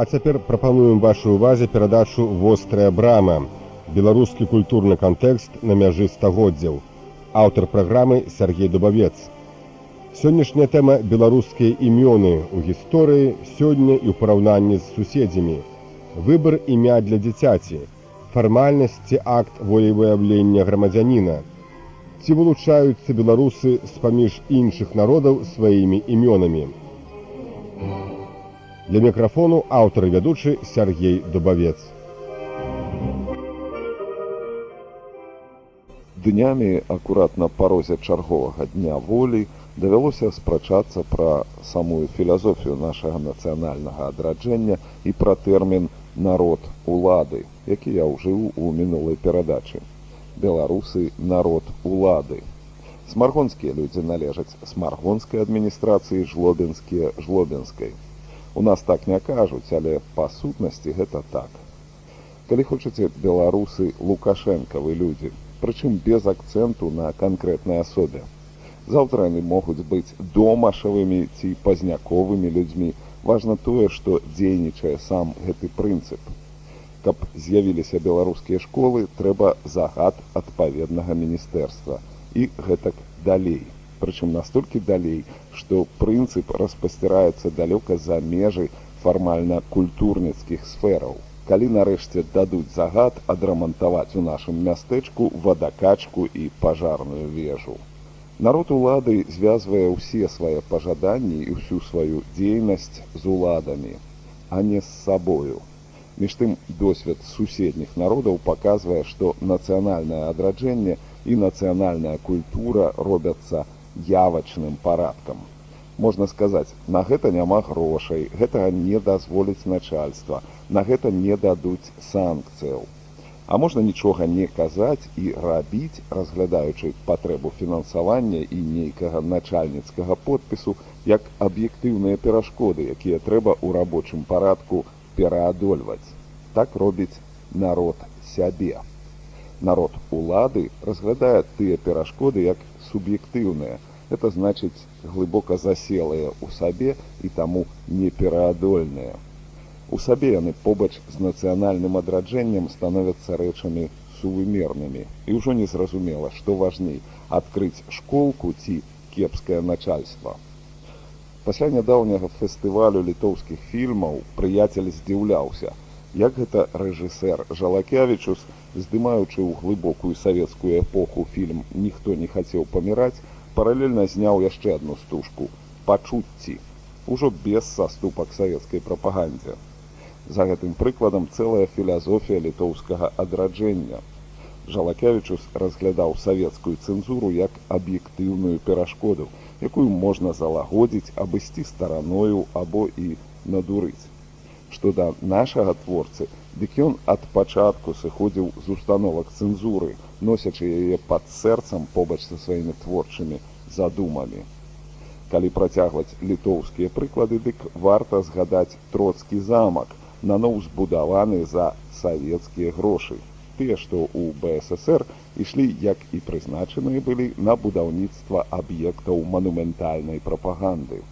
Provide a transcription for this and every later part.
А цяпер прапануем вашай увазе перадачу вострая брама. Беларускі культурны кантэкст на мяжы стагоддзяў. Аўтар праграмы Сергей Дубавец. Сённяшняя тэма беларускія імёны ў гісторыі сёння і ў параўнанні з суседзямі. Выбар імя для дзіцяці, фармальнасць ці акт волевыяўлення грамадзяніна. Ці вылучаюцца беларусы з-паміж іншых народаў сваімі імёнамі. Для мікрафону аўтар і вядучы Сергей Дубавец. Днямі акурат на парозе чарговага дня волі давялося спрачацца пра самую філазофію нашага нацыянальнага адраджэння і пра тэрмін народ улады, які я ўжыў у мінулай перадачы. Беларусы народ улады. Смаргонскія людзі належаць смаргонскай адміністрацыі жлобінскія жлобінскай. У нас так не кажуць, але па сутнасці гэта так. Калі хочаце беларусы лукашэнкавы людзі, прычым без акцэнту на канкрэтнай асобе. Заўтра яны могуць быць домашавымі ці пазняковымі людзьмі. Важна тое, што дзейнічае сам гэты прынцып. Каб з'явіліся беларускія школы, трэба загад адпаведнага міністэрства і гэтак далей прычым настолькі далей, што прынцып распасціраецца далёка за межы фармальна культурніцкіх сфераў. Калі нарэшце дадуць загад адрамантаваць у нашым мястэчку вадакачку і пажарную вежу. Народ улады звязвае ўсе свае пажаданні і ўсю сваю дзейнасць з уладамі, а не з сабою. Між тым досвед суседніх народаў паказвае, што нацыянальнае адраджэнне і нацыянальная культура робяцца явачным парадкам. Можна сказаць, на гэта няма грошай, гэтага не дазволіць начальства, на гэта не дадуць санкцыяў. А можна нічога не казаць і рабіць, разглядаючы патрэбу фінансавання і нейкага начальніцкага подпісу як аб'ектыўныя перашкоды, якія трэба ў рабочым парадку пераадольваць. Так робіць народ сябе. Народ улады разглядае тыя перашкоды як суб'ектыўныя. Это значыць глыбока заселыя ў сабе і таму непераадольныя. У сабе яны побач з нацыянальным адраджэннем становяцца рэчамі сувымернымі. І ўжо незразумела, што важней адкрыць школку ці кепскае начальства. Пасля нядаўняга фестывалю літоўскіх фільмаў прыяцель здзіўляўся, як гэта рэжысэр жалакявічус здымаючы ў глыбокую савецкую эпоху фільм ніхто не хацеў паміраць паралельна зняў яшчэ одну стужку пачуцці ужо без саступак савецкай прапагандзе. За гэтым прыкладам цэлая філазофія літоўскага адраджэння. Жалакявічус разглядаў савецкую цэнзуру як аб'ектыўную перашкоду якую можна залагодзіць абысці стараною або і надурыць. Што да нашага творцы дык ён ад пачатку сыходзіў з установак цэнзуры, носячы яе пад сэрцам побач са сваімі творчымі задумамі. Калі працягваць літоўскія прыклады, дык варта згадаць троцкі замак, наноў збудаваны за савецкія грошы. Тыя, што ў БССР ішлі, як і прызначаныя былі на будаўніцтва аб'ектаў манументальнай прапаганды.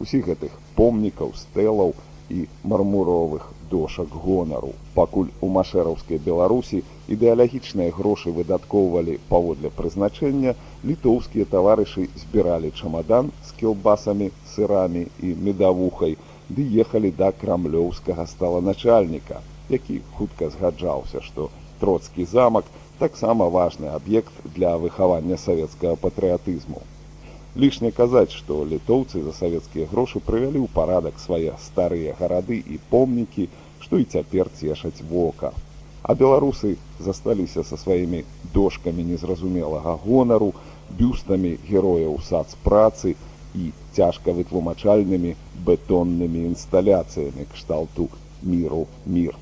Усіх гэтых помнікаў, стэлаў, і мармуровых дошак гонару. Пакуль у машэраўскай Беларусі ідэалагічныя грошы выдаткоўвалі паводле прызначэння, літоўскія таварышы збіралі чамадан з кілбасамі, сырамі і медавухай, ды ехалі да крамлёўскага сталаначальніка, які хутка згаджаўся, што троцкі замак таксама важны аб'ект для выхавання савецкага патрыятызму. Лішне казаць, што літоўцы за савецкія грошы прывялі ў парадак свае старыя гарады і помнікі, што і цяпер цешаць вока. А беларусы засталіся са сваімі дошкамі незразумелага гонару, бюстамі герояў сац працы і цяжка вытлумачальнымі бетоннымі інсталяцыямі кшталту міру мір.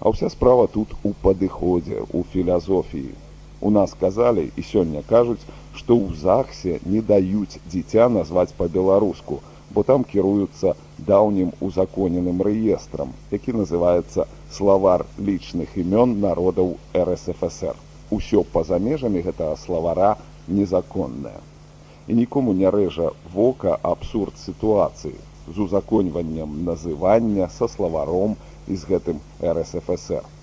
А ўся справа тут у падыходзе, у філазофіі. У нас казалі і сёння кажуць, што ў захсе не даюць дзіця назваць па-беларуску, бо там кіруюцца даўнім узаконеным рэестрам, які называецца славар лічных імён народаў РСФСР. Усё па-за межамі гэтага славара незаконнае. І нікому не рэжа вока абсурд сітуацыі. з узаконьваннем называння са славаром і з гэтым рсфср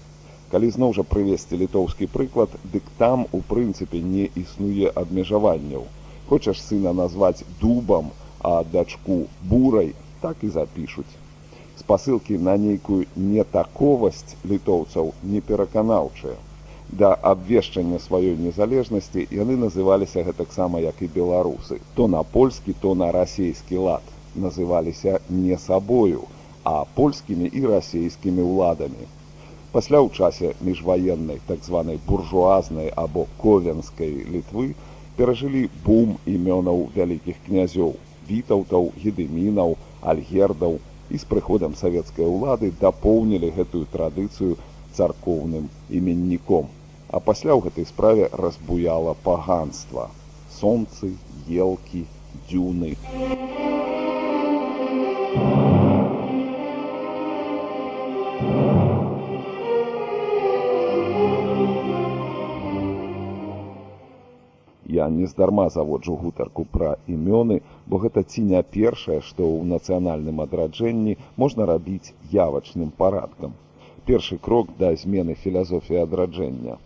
калі зноў жа прывесці літоўскі прыклад дык там у прынцыпе не існуе абмежаванняў. Хочаш сына назваць дубам а дачку бурай так і запішуць. Спасылкі на нейкую нетаковасць літоўцаў не пераканаўчыя да абвешчання сваёй незалежнасці яны называліся гэтаксама як і беларусы. То на польскі то на расійскі лад. Называліся не сабою а польскімі і расійскімі ўладамі пасля ў часе міжваеннай так званай буржуазнай або ковенскай літвы перажылі бум імёнаў вялікіх князёў вітаўтаў гедымінаў альгердаў і з прыходам савецкай улады дапоўнілі гэтую традыцыю царкоўным іменніком. А пасля ў гэтай справе разбуяла паганства. Сонцы елкі дзюны нездарма заводжу гутарку пра імёны, бо гэта ці не першае, што ў нацыянальным адраджэнні можна рабіць явачным парадкам. Першы крок да змены філазофіі адраджэння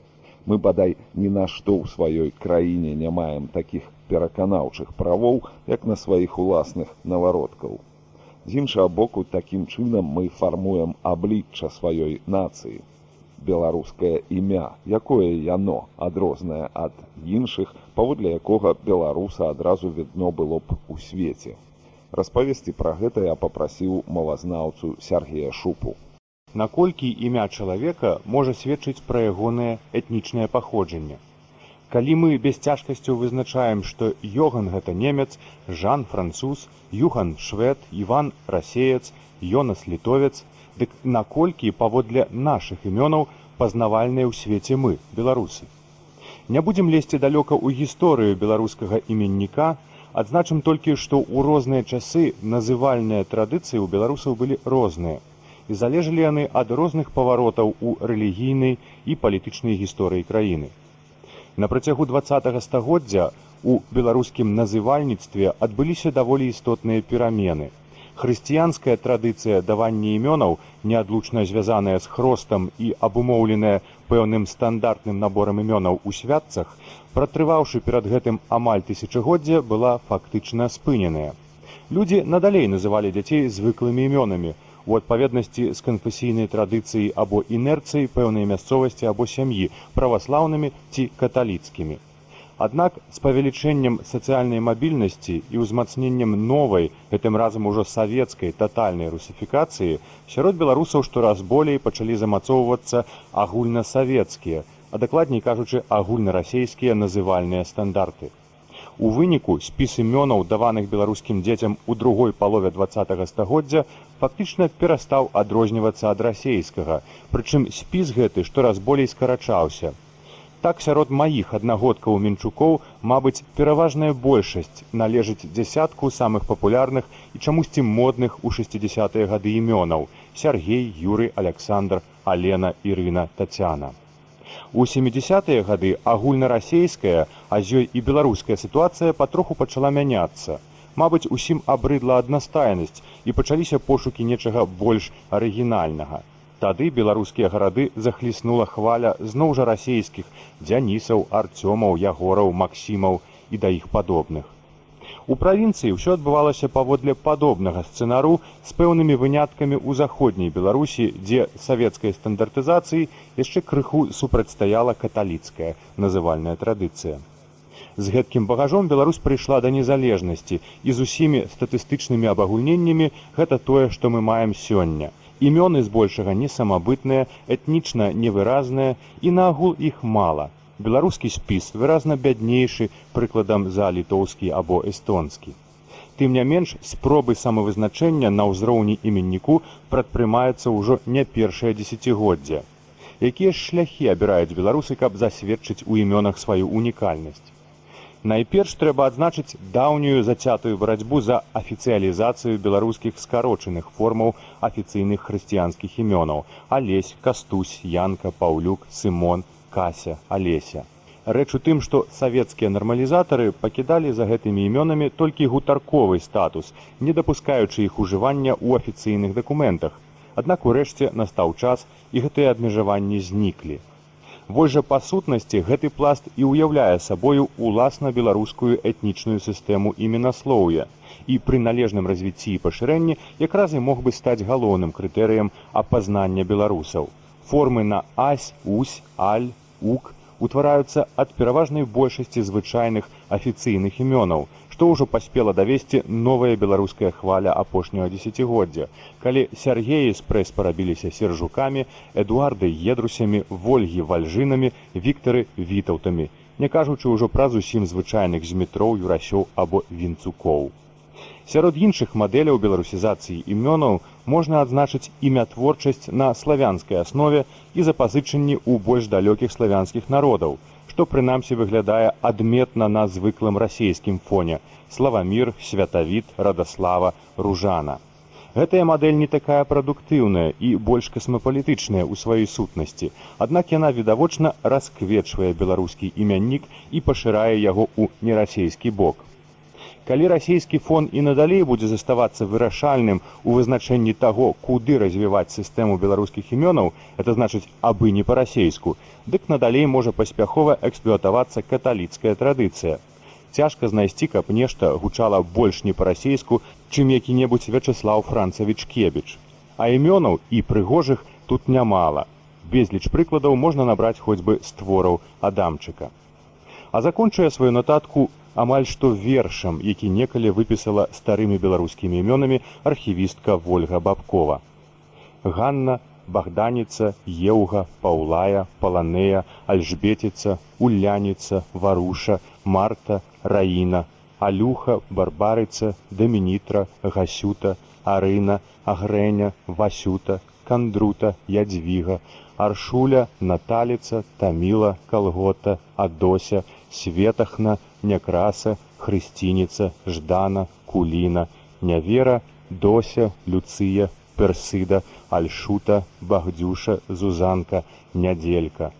мы бадай ні на што ў сваёй краіне не маем такіх пераканаўчых правоў, як на сваіх уласных навародкаў. З іншага боку, такім чынам мы фармуем аблічча сваёй нацыі. Беларускае імя, якое яно адрознае ад іншых, паводле якога беларуса адразу відно было б у свеце. Распавесці пра гэта я папрасіў мовазнаўцу Сергея Шупу наколькі імя чалавека можа сведчыць пра ягонае этнічнае паходжанне. Калі мы без цяжкасцю вызначаем, што Йоган гэта немец, Жан француз, Юхан швед, Іван расеец, Йонас літовец, дык наколькі паводле нашых імёнаў пазнавальныя ў свеце мы, беларусы. Не будзем лезці далёка ў гісторыю беларускага іменніка, адзначым толькі, што ў розныя часы называльныя традыцыі ў беларусаў былі розныя і залежалі яны ад розных паваротаў у рэлігійнай і палітычнай гісторыі краіны. На працягу два стагоддзя у беларускім называльніцтве адбыліся даволі істотныя перамены. Хрысціянская традыцыя давання імёнаў, неадлучна звязаная з хростам і абумоўленая пэўным стандартным наборам імёнаў у святцах, пратрываўшы перад гэтым амаль тысячагоддзя была фактычна спыненая. Людзі надалей называлі дзяцей звыклымі імёнамі, у адпаведнасці з канфесійнай традыцыяй або інерцыяй пэўнай мясцовасці або сям'і праваслаўнымі ці каталіцкімі. Аднак з павелічэннем сацыяльнай мабільнасці і ўзмацненнем новай гэтым разам ужо савецкай татальнай русіфікацыі сярод беларусаў штораз болей пачалі замацоўвацца агульнасавецкія, а дакладней кажучы агульнарасійскія называльныя стандарты. У выніку спіс імёнаў даваных беларускім дзецям у другой палове два стагоддзя фактычна перастаў адрознівацца ад расейскага, прычым спіс гэты штораз болей скарачаўся. Так сярод маіх аднагодкаў мінчукоў, мабыць, пераважная большасць належыць дзясятку самых папулярных і чамусьці модных у 60-е гады імёнаў: Сергей, Юры, Александр, Алена, Ірына, Тацяна. У 70-е гады агульнарасейская, а з ёй і беларуская сітуацыя патроху пачала мяняцца. Мабыць, усім абрыдла аднастайнасць і пачаліся пошукі нечага больш арыгінальнага. Тады беларускія гарады захліснула хваля зноў жа расейскіх дзянісаў, арцёмаў, ягораў, максімаў і да іх падобных. У правінцыі ўсё адбывалася паводле падобнага сцэнару з пэўнымі выняткамі ў заходняй беларусі дзе савецкай стандартызацыі яшчэ крыху супрацьстаяла каталіцкая называльная традыцыя з гэткім багажом беларусь прыйшла да незалежнасці і з усімі статыстычнымі абагульненнямі гэта тое што мы маем сёння імёны збольшага не самабытныя этнічна невыразныя і наагул іх мала беларускі спіс выразна бяднейшы прыкладам за літоўскі або эстонскі. Тым не менш спробы самавызначэння на ўзроўні іменніку прадпрымаецца ўжо не першае дзесяцігоддзя. Якія ж шляхі абіраюць беларусы, каб засведчыць у імёнах сваю унікальнасць. Найперш трэба адзначыць даўнюю зацятую барацьбу за афіцыялізацыю беларускіх скарочаных формаў афіцыйных хрысціянскіх імёнаў: алесь, кастусь, янка, паўлюк, сымон, кася алеся Рэч у тым, што савецкія нармалізатары пакідалі за гэтымі імёнамі толькі гутарковы статус, не дапускаючы іх ужывання ў афіцыйных дакументах. Аднак урэшце настаў час і гэтыя абмежаванні зніклі. Вось жа па сутнасці гэты пласт і ўяўляе сабою уласна беларускую этнічную сістэму іменаслоўя і пры належным развіцці і пашырэнні якраз і мог бы стаць галоўным крытэрыем апазнання беларусаў. Формы на ась, усь, аль, ук утвараюцца ад пераважнай большасці звычайных афіцыйных імёнаў, што ўжо паспела давесці новая беларуская хваля апошняга дзесяцігоддзя, калі сяргеі спрэс парабіліся сержукамі, эдуарды едрусямі, вольгі вальжынамі, віктары вітаўтамі, не кажучы ўжо пра зусім звычайных з метроў юрасёў або вінцукоў. Сярод іншых мадэляў беларусізацыі імёнаў можна адзначыць імятворчасць на славянскай аснове і запазычанні ў больш далёкіх славянскіх народаў, што прынамсі выглядае адметна на звыклым расійскім фоне славамір, святавід, радаслава, ружана. Гэтая мадэль не такая прадуктыўная і больш касмапалітычная ў сваёй сутнасці, аднак яна відавочна расквечвае беларускі імяннік і пашырае яго ў нерасійскі бок калі расійскі фон і надалей будзе заставацца вырашальным у вызначэнні таго куды развіваць сістэму беларускіх імёнаў это значыць абы не па-расейску дык надалей можа паспяхова эксплуатавацца каталіцкая традыцыя. Цяжка знайсці каб нешта гучала больш не па-расейску чым які-небудзь вячеслав францавіч кебіч. А імёнаў і прыгожых тут нямала. Безліч прыкладаў можна набраць хоць бы з твораў адамчыка. А закончуе сваю нататку амаль што вершам, які некалі выпісала старымі беларускімі імёнамі архівістка Вольга Бабкова. Ганна, Багданіца, Еўга, Паўлая, Паланея, Альжбеціца, Уляніца, Варуша, Марта, Раіна, Алюха, Барбарыца, Дамінітра, Гасюта, Арына, Агрэня, Васюта, Кандрута, Ядзвіга, Аршуля, Наталіца, Таміла, Калгота, Адося, Светахна, някраса, хрысцініца, ждана, куліна, нявера, дося, люцыя, персыда, альшута, багдюша, зузанка, нядзелька,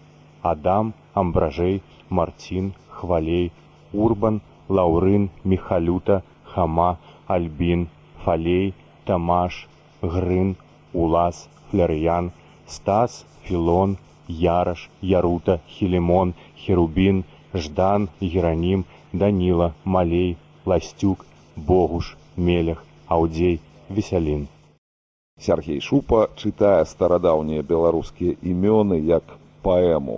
Адам, амбражэй, марцін, хвалей, урбан, лаўрын, мехалюта, хама, альбін, фалей, тамаш, грын, улас, флярыян, стас, філон, яраш, ярута, хілімон, херубін, ждан геранім даніла малей ласцюк богуш мелях аўдзей весялін. Сергей шупа чытае старадаўнія беларускія імёны як паэму.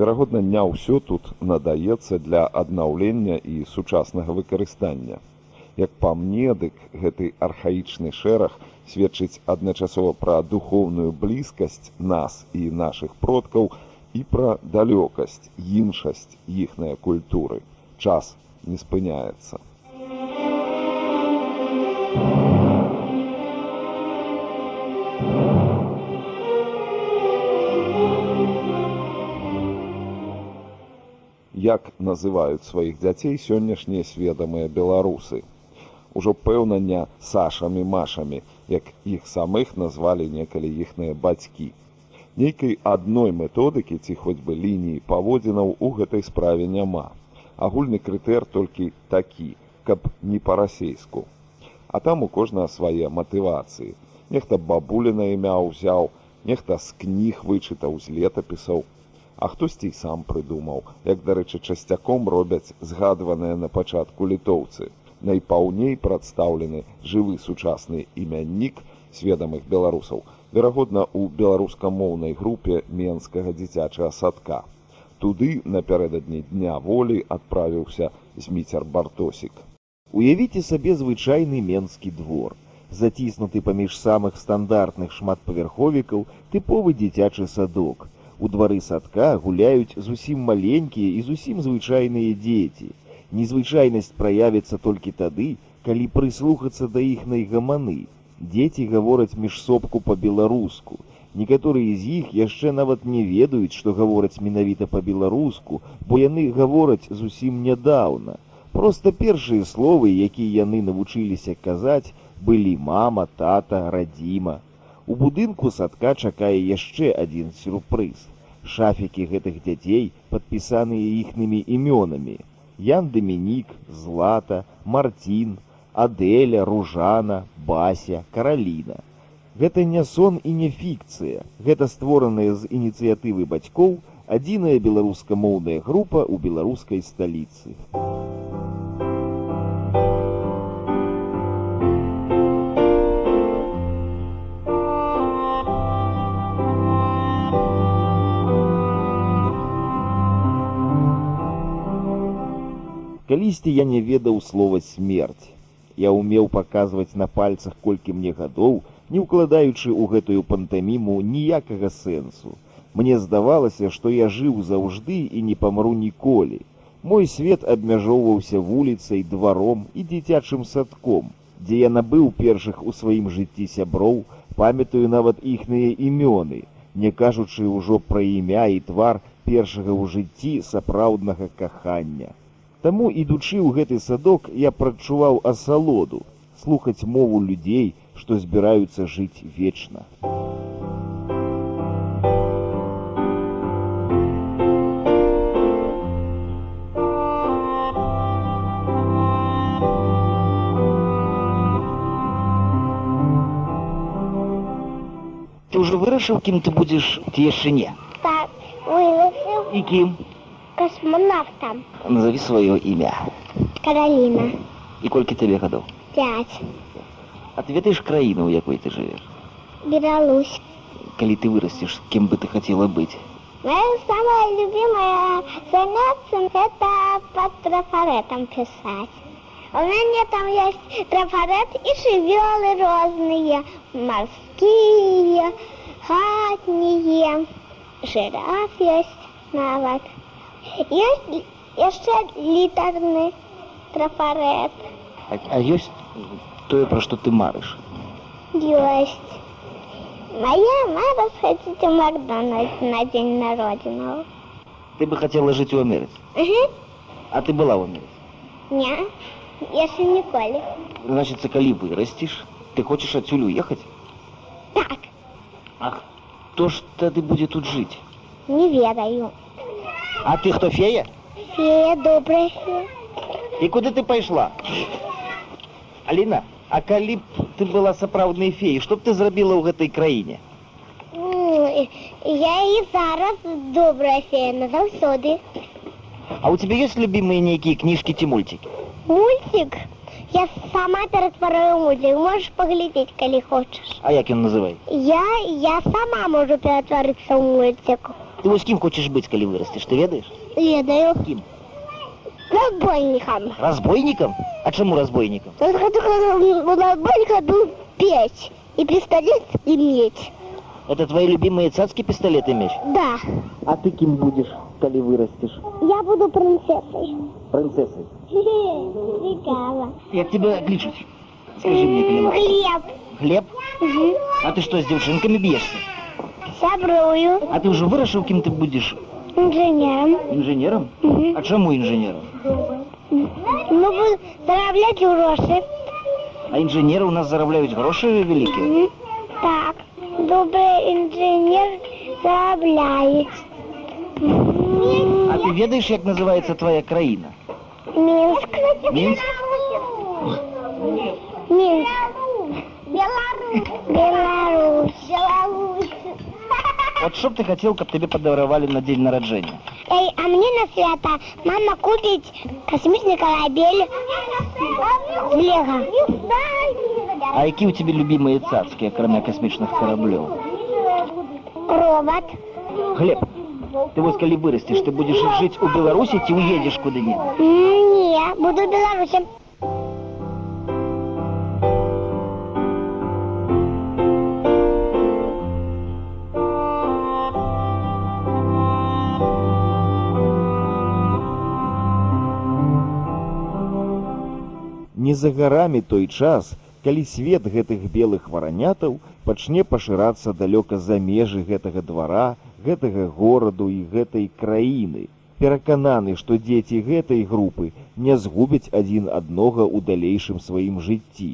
Верагодна не ўсё тут надаецца для аднаўлення і сучаснага выкарыстання. Як па мне дык гэты архаічны шэраг сведчыць адначасова пра духоўную блізкасць нас і нашых продкаў і пра далёкасць іншасць іхнай культуры час не спыняецца. Як называюць сваіх дзяцей сённяшнія сведамыя беларусы? Ужо пэўна не сашамі машамі як іх самых назвалі некалі іхныя бацькі. Нейкай адной методыкі ці хоць бы лініі паводзінаў у гэтай справе няма агульны крытэр толькі такі каб не па-расейску. А там у кожнага свае матывацыі. Нехта бабуліна імя ўзяў нехта з кніг вычытаў з летапісаў. А хтосьці сам прыдумаў як дарэчы часцяком робяць згадваныя на пачатку літоўцы. Найпаўней прадстаўлены жывы сучасны імяннік сведамых беларусаў верагодна у беларускамоўнай групе менскага дзіцячага садка туды напярэдадні дня волі адправіўся зміцер бартосік. Уявіце сабе звычайны менскі двор заціснуты паміж самых стандартных шматпавярховікаў тыповы дзіцячы садок. У двары садка гуляюць зусім маленькія і зусім звычайныя дзеці. Незвычайнасць праявіцца толькі тады калі прыслухацца да іхнай гаманы. Дзеці гавораць міжсобку па-беларуску. Некаторыя з іх яшчэ нават не ведаюць, што гавораць менавіта па-беларуску, бо яны гавораць зусім нядаўна. Проста першыя словы, якія яны навучыліся казаць, былі мама, тата, радзіма. У будынку садка чакае яшчэ адзін сюрпрыз. Шафікі гэтых дзяцей падпісаныя іхнымі імёнамі. Ян Дамінік, Злата, Марцін, Адэля, Ружана, Бася, Караліна. Гэта не сон і не фікцыя. Гэта створаныя з ініцыятывы бацькоў адзіная беларускамоўная група ў беларускай сталіцы. Калісьці я не ведаў слова смерць. Я ўмеў паказваць на пальцах колькі мне гадоў, не ўкладаючы ў гэтую пантаміму ніякага сэнсу. Мне здавалася, што я жыў заўжды і не памру ніколі. Мой свет абмяжоўваўся вуліцай, дваром і дзіцячым садком, дзе я набыў першых у сваім жыцці сяброў, памятаю нават іхныя імёны, не кажучы ўжо пра імя і твар першага ў жыцці сапраўднага кахання. Таму, ідучы ў гэты садок, я прачуваў асалоду, слухаць мову людзей, што збіраюцца жыць вечна. Ты ўжо вырашыў, кім ты будзеш ці яшчэ не. Так, вырашыў І кім? космонавтам. Назаві сваё імя. Кароліна. І колькі табе гадоў? Пять. А ты ведаеш краіну, у якой ты жывеш? Беларусь. Калі ты вырасцеш, кім бы ты хацела быць? Моя самая любимая занятие это под трафаретом писать. У меня там есть трафарет и живелы разные, морские, хатние, жираф есть нават. Есть еще литерный трафарет. А, а ёсць тое, пра што ты марыш. Есть. Моя мама сходить в Макдональдс на день народного. Ты бы хацела жыць у Амерыцы. Угу. А ты была ў Амерыцы. Не, если Николе. Значыцца, калі вырасцеш, ты хочаш адсюль уехаць? Так, А хто ж тады будзе тут жыць? не ведаю. А ты хто фея? Фея добрая фея. І куды ты пайшла? Аліна, а калі б ты была сапраўднай феяй, што б ты зрабіла ў гэтай краіне? Ну, я і зараз добрая фея, назаўсёды. А у тебя ёсць любімыя нейкія кніжкі ці мульцікі? Мультик? Я сама ператвараю мультик. Можешь поглядеть, коли хочешь. А як ён называй? Я, я сама могу перетвориться в мультик. Ты вось кім хочаш быць, калі вырасцеш, ты ведаеш? Ведаю. Кім? Разбойником. Разбойнікам? А чаму разбойнікам? Я хочу, чтобы у разбойника был печь. И пистолет иметь. Это твои любимые цацкі пісталет і меч? Да. А ты кім будзеш, калі вырасцеш? Я буду принцессой. Прынцэсай. Прикала. Як тебе клічуць? Скажи мне, калі ласка. Хлеб. Глеб? Мгм. А ты што, з дзяўчынкамі б'ешся? Сябрую. А ты ўжо вырашыў, кім ты будзеш? Инженером. Інжынерам? Мгм. А чаму інжынерам? Ну, буду зараблять гроши. А інжынеры ў нас зарабляюць грошы вялікія. Мгм. Так. Добрый инженер зарабляет. А ты ведаеш, як называецца твоя краіна? Минск. Мінск? Минск. Беларусь. Беларусь. Беларусь. От що б ти хотів, каб тобі подарували на день народження? Эй, а мне на свято мама купит космический корабель в Лего. А які у тебе любимые цацки, окромя космічних кораблів? Робот. Глеб, ти ось коли виростеш, ти будеш жити у Білорусі чи уїдеш куди-небудь? М, Не, буду в Не за гарамі той час, калі свет гэтых белых варанятаў пачне пашырацца далёка за межы гэтага двара, гэтага гораду і гэтай краіны. Перакананы, што дзеці гэтай групы не згубяць адзін аднога ў далейшым сваім жыцці,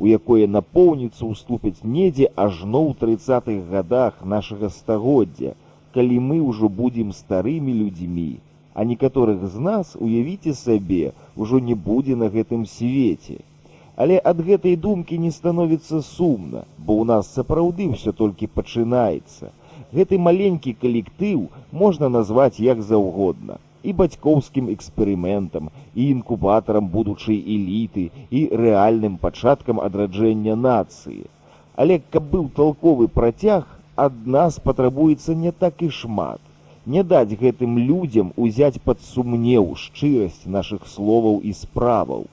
у якое напоўніцу ўступяць недзе ажно ў трыццатых гадах нашага стагоддзя, калі мы ўжо будзем старымі людзьмі, а некаторых з нас уявіце сабе ўжо не будзе на гэтым свеце. Але ад гэтай думкі не становіцца сумна, бо ў нас сапраўды ўсё толькі пачынаецца. Гэты маленькі калектыў можна назваць як заўгодна і бацькоўскім эксперыментам і інкубатарам будучай эліты і рэальным пачаткам адраджэння нацыі. Але каб быў толковы працяг, ад нас патрабуецца не так і шмат не даць гэтым людзям узяць пад сумнеў шчырасць нашых словаў і справаў.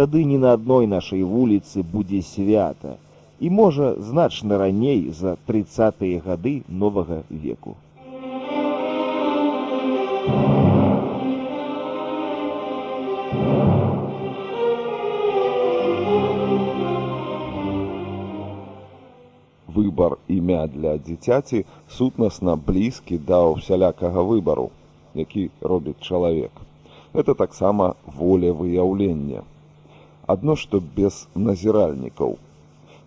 Тады ні на адной нашай вуліцы будзе свята і можа значна раней за тридцатые гады новага веку імя для дзіцяці сутнасна блізкі да ўсялякага выбару, які робіць чалавек. Это таксама воля выяўлення. Адно што без назіральнікаў.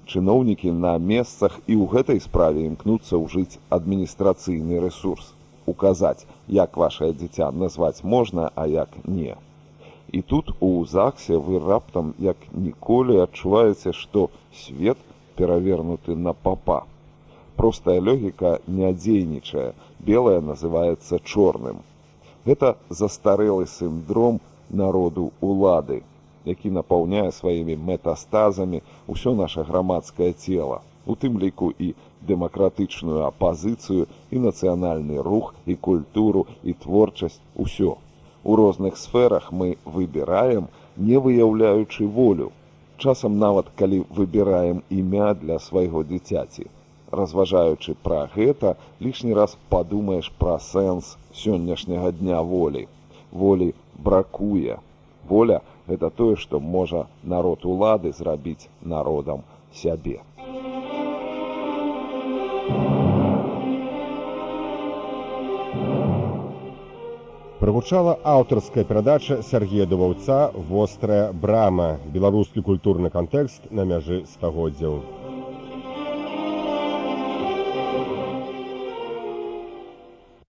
Чыноўнікі на месцах і ў гэтай справе імкнуцца ўжыць адміністрацыйны рэсурс, указаць, як вашае дзіця назваць можна, а як не. І тут у ЗАГсе вы раптам як ніколі адчуваеце, што свет перавернуты на папа. Простая логіка не дзейнічае, белая называецца чорным. Гэта застарэлы сіндром народу улады, які напаўняе сваімі метастазамі ўсё наше грамадскае цела, у тым ліку і дэмакратычную апазіцыю і нацыянальны рух і культуру і творчасць усё. У розных сферах мы выбіраем, не выяўляючы волю, часам нават калі выбіраем імя для свайго дзіцяці. Разважаючы пра гэта, лішні раз падумаеш пра сэнс сённяшняга дня волі. Волі бракуе. Воля гэта тое, што можа народ улады зрабіць народам сябе. Прагучала аўтарская перадача Сергея Дуваўца вострая брама, беларускі культурны кантэкст на мяжы стагоддзяў.